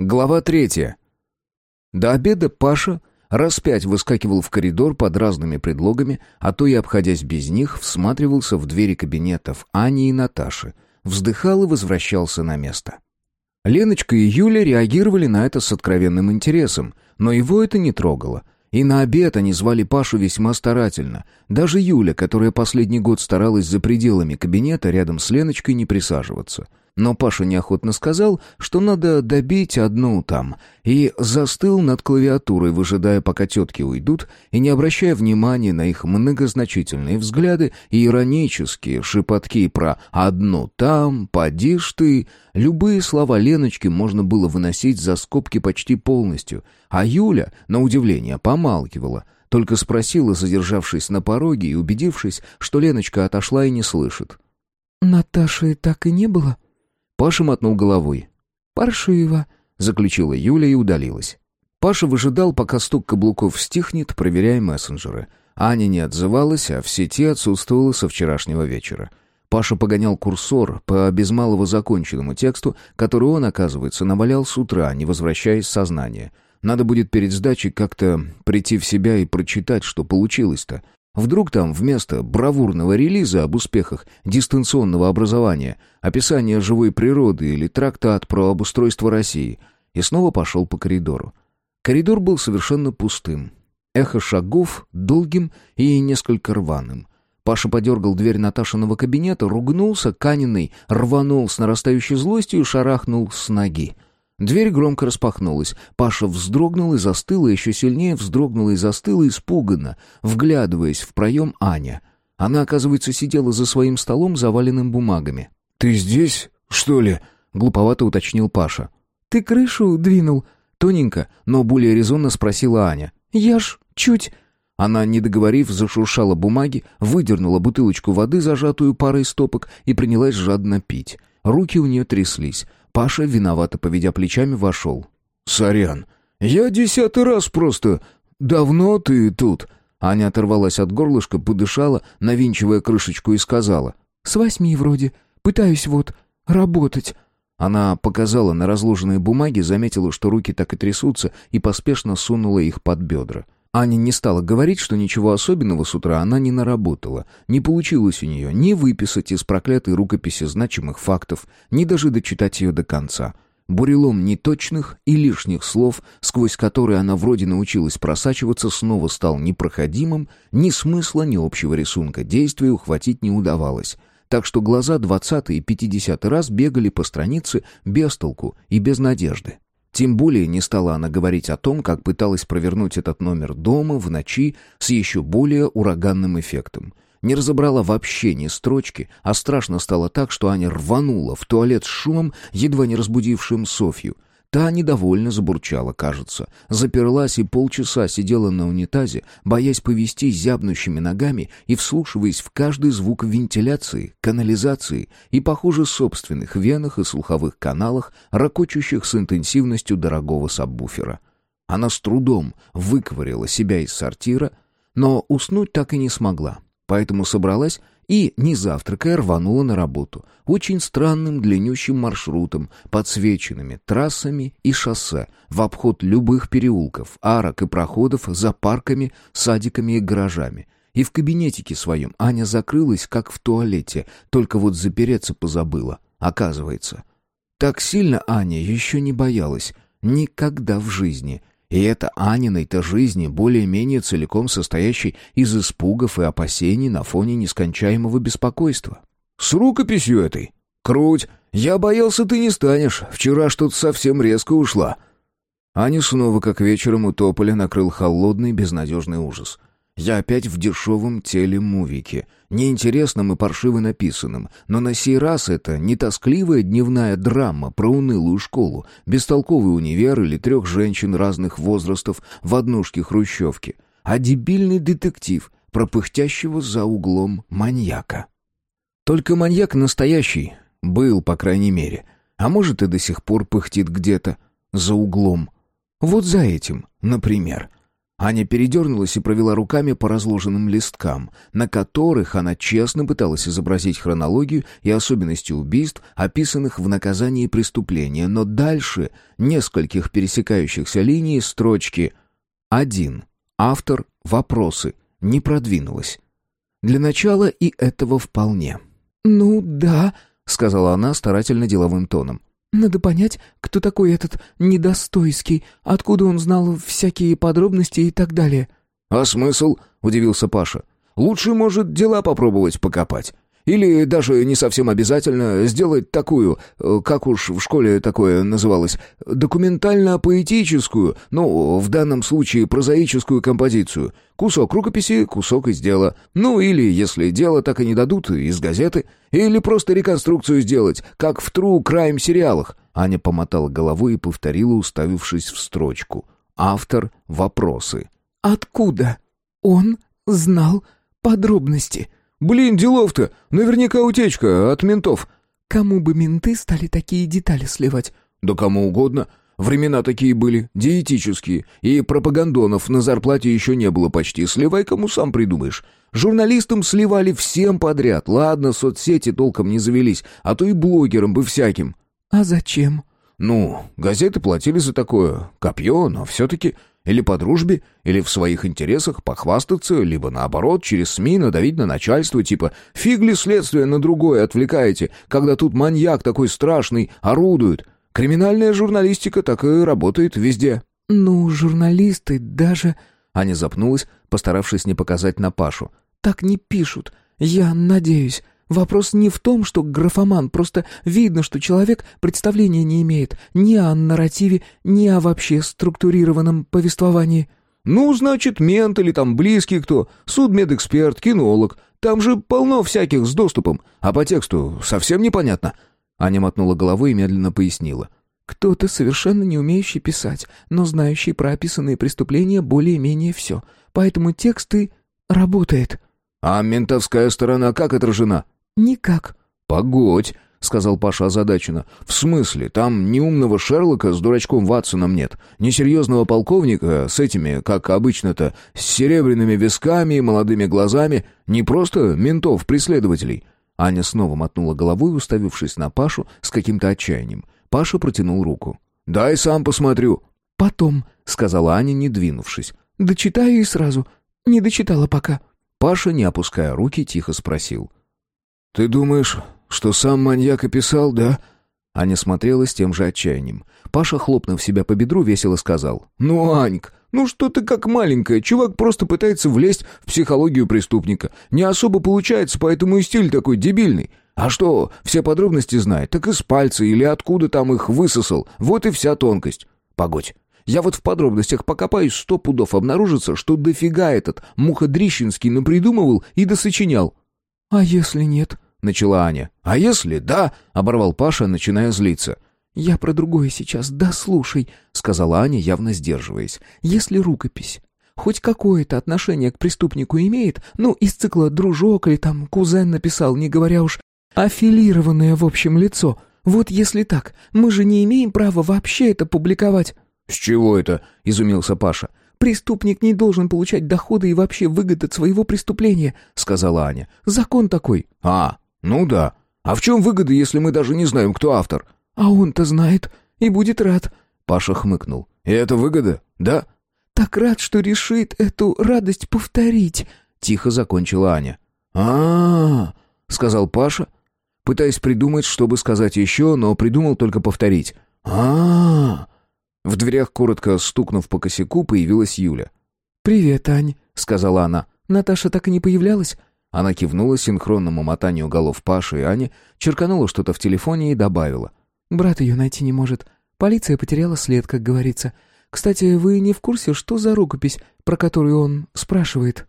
Глава третья. До обеда Паша раз пять выскакивал в коридор под разными предлогами, а то и, обходясь без них, всматривался в двери кабинетов Ани и Наташи, вздыхал и возвращался на место. Леночка и Юля реагировали на это с откровенным интересом, но его это не трогало. И на обед они звали Пашу весьма старательно. Даже Юля, которая последний год старалась за пределами кабинета рядом с Леночкой не присаживаться — но Паша неохотно сказал, что надо добить одну там, и застыл над клавиатурой, выжидая, пока тетки уйдут, и не обращая внимания на их многозначительные взгляды и иронические шепотки про «одну там», «поди ты». Любые слова Леночки можно было выносить за скобки почти полностью, а Юля, на удивление, помалкивала — только спросила, задержавшись на пороге и убедившись, что Леночка отошла и не слышит. «Наташи так и не было?» Паша мотнул головой. «Паршиво», — заключила Юля и удалилась. Паша выжидал, пока стук каблуков стихнет, проверяя мессенджеры. Аня не отзывалась, а в сети отсутствовала со вчерашнего вечера. Паша погонял курсор по без малого законченному тексту, который он, оказывается, навалял с утра, не возвращаясь в сознание. Надо будет перед сдачей как-то прийти в себя и прочитать, что получилось-то. Вдруг там вместо бравурного релиза об успехах дистанционного образования описание живой природы или трактат про обустройство России. И снова пошел по коридору. Коридор был совершенно пустым. Эхо шагов долгим и несколько рваным. Паша подергал дверь Наташиного кабинета, ругнулся, Каниной рванул с нарастающей злостью и шарахнул с ноги. Дверь громко распахнулась. Паша вздрогнул и застыл, и еще сильнее вздрогнула и застыла испуганно, вглядываясь в проем Аня. Она, оказывается, сидела за своим столом, заваленным бумагами. «Ты здесь, что ли?» — глуповато уточнил Паша. «Ты крышу двинул?» — тоненько, но более резонно спросила Аня. «Я ж чуть...» Она, не договорив, зашуршала бумаги, выдернула бутылочку воды, зажатую парой стопок, и принялась жадно пить. Руки у нее тряслись. Паша, виновато поведя плечами, вошел. «Сорян, я десятый раз просто... Давно ты тут?» Аня оторвалась от горлышка, подышала, навинчивая крышечку, и сказала. «С восьми вроде. Пытаюсь вот работать». Она показала на разложенные бумаги, заметила, что руки так и трясутся, и поспешно сунула их под бедра. Аня не стала говорить, что ничего особенного с утра она не наработала. Не получилось у нее ни выписать из проклятой рукописи значимых фактов, ни даже дочитать ее до конца. Бурелом неточных и лишних слов, сквозь которые она вроде научилась просачиваться, снова стал непроходимым, ни смысла, ни общего рисунка действия ухватить не удавалось. Так что глаза двадцатый и пятидесятый раз бегали по странице без толку и без надежды. Тем более не стала она говорить о том, как пыталась провернуть этот номер дома в ночи с еще более ураганным эффектом. Не разобрала вообще ни строчки, а страшно стало так, что Аня рванула в туалет с шумом, едва не разбудившим Софью — Та недовольно забурчала, кажется. Заперлась и полчаса сидела на унитазе, боясь повести зябнущими ногами и вслушиваясь в каждый звук вентиляции, канализации и, похоже, собственных венах и слуховых каналах, ракочущих с интенсивностью дорогого сабвуфера. Она с трудом выковыряла себя из сортира, но уснуть так и не смогла. Поэтому собралась и, не завтракая, рванула на работу. Очень странным длиннющим маршрутом, подсвеченными трассами и шоссе, в обход любых переулков, арок и проходов за парками, садиками и гаражами. И в кабинетике своем Аня закрылась, как в туалете, только вот запереться позабыла, оказывается. Так сильно Аня еще не боялась, никогда в жизни — и это Аниной-то жизни, более-менее целиком состоящей из испугов и опасений на фоне нескончаемого беспокойства. «С рукописью этой? Круть! Я боялся, ты не станешь. Вчера что-то совсем резко ушла». Аня снова, как вечером у тополя, накрыл холодный безнадежный ужас. Я опять в дешевом теле мувике, неинтересном и паршиво написанном, но на сей раз это не тоскливая дневная драма про унылую школу, бестолковый универ или трех женщин разных возрастов в однушке хрущевки, а дебильный детектив про пыхтящего за углом маньяка. Только маньяк настоящий, был, по крайней мере, а может и до сих пор пыхтит где-то за углом. Вот за этим, например — Аня передернулась и провела руками по разложенным листкам, на которых она честно пыталась изобразить хронологию и особенности убийств, описанных в наказании преступления, но дальше нескольких пересекающихся линий строчки «1. Автор. Вопросы» не продвинулась. Для начала и этого вполне. «Ну да», — сказала она старательно деловым тоном. Надо понять, кто такой этот недостойский, откуда он знал всякие подробности и так далее». «А смысл?» — удивился Паша. «Лучше, может, дела попробовать покопать. Или даже не совсем обязательно сделать такую, э, как уж в школе такое называлось, документально-поэтическую, ну, в данном случае прозаическую композицию. Кусок рукописи, кусок из дела. Ну, или, если дело так и не дадут, из газеты. Или просто реконструкцию сделать, как в True Crime сериалах. Аня помотала головой и повторила, уставившись в строчку. Автор вопросы. «Откуда он знал подробности?» «Блин, делов-то! Наверняка утечка от ментов!» «Кому бы менты стали такие детали сливать?» «Да кому угодно. Времена такие были, диетические, и пропагандонов на зарплате еще не было почти. Сливай, кому сам придумаешь. Журналистам сливали всем подряд. Ладно, соцсети толком не завелись, а то и блогерам бы всяким». «А зачем?» «Ну, газеты платили за такое. Копье, но все-таки...» Или по дружбе, или в своих интересах похвастаться, либо наоборот, через СМИ надавить на начальство, типа «фигли следствие на другое отвлекаете, когда тут маньяк такой страшный орудует». Криминальная журналистика так и работает везде. «Ну, журналисты даже...» Аня запнулась, постаравшись не показать на Пашу. «Так не пишут. Я надеюсь. Вопрос не в том, что графоман, просто видно, что человек представления не имеет ни о нарративе, ни о вообще структурированном повествовании. Ну, значит, мент или там близкий кто, судмедэксперт, кинолог. Там же полно всяких с доступом, а по тексту совсем непонятно. Аня мотнула головой и медленно пояснила. Кто-то, совершенно не умеющий писать, но знающий про описанные преступления более-менее все. Поэтому текст и работает. А ментовская сторона как отражена? «Никак». «Погодь», — сказал Паша озадаченно. «В смысле? Там ни умного Шерлока с дурачком Ватсоном нет, ни серьезного полковника с этими, как обычно-то, с серебряными висками и молодыми глазами, не просто ментов-преследователей». Аня снова мотнула головой, уставившись на Пашу с каким-то отчаянием. Паша протянул руку. «Дай сам посмотрю». «Потом», — сказала Аня, не двинувшись. «Дочитаю и сразу. Не дочитала пока». Паша, не опуская руки, тихо спросил. «Ты думаешь, что сам маньяк описал, да?» Аня смотрела с тем же отчаянием. Паша, хлопнув себя по бедру, весело сказал. «Ну, Аньк, ну что ты как маленькая? Чувак просто пытается влезть в психологию преступника. Не особо получается, поэтому и стиль такой дебильный. А что, все подробности знает, так из пальца или откуда там их высосал. Вот и вся тонкость. Погодь, я вот в подробностях покопаюсь, сто пудов обнаружится, что дофига этот Муходрищенский напридумывал и досочинял. «А если нет?» — начала Аня. «А если да?» — оборвал Паша, начиная злиться. «Я про другое сейчас, да слушай», — сказала Аня, явно сдерживаясь. «Если рукопись хоть какое-то отношение к преступнику имеет, ну, из цикла «дружок» или там «кузен» написал, не говоря уж аффилированное в общем лицо, вот если так, мы же не имеем права вообще это публиковать». «С чего это?» — изумился Паша. «Преступник не должен получать доходы и вообще выгод от своего преступления», — сказала Аня. «Закон такой». «А, ну да. А в чем выгода, если мы даже не знаем, кто автор?» «А он-то знает и будет рад», — Паша хмыкнул. «И это выгода, да?» «Так рад, что решит эту радость повторить», — тихо закончила Аня. а, сказал Паша, пытаясь придумать, чтобы сказать еще, но придумал только повторить. а, -а в дверях, коротко стукнув по косяку, появилась Юля. «Привет, Ань», — сказала она. «Наташа так и не появлялась?» Она кивнула синхронному мотанию голов Паши и Ани, черканула что-то в телефоне и добавила. «Брат ее найти не может. Полиция потеряла след, как говорится. Кстати, вы не в курсе, что за рукопись, про которую он спрашивает?»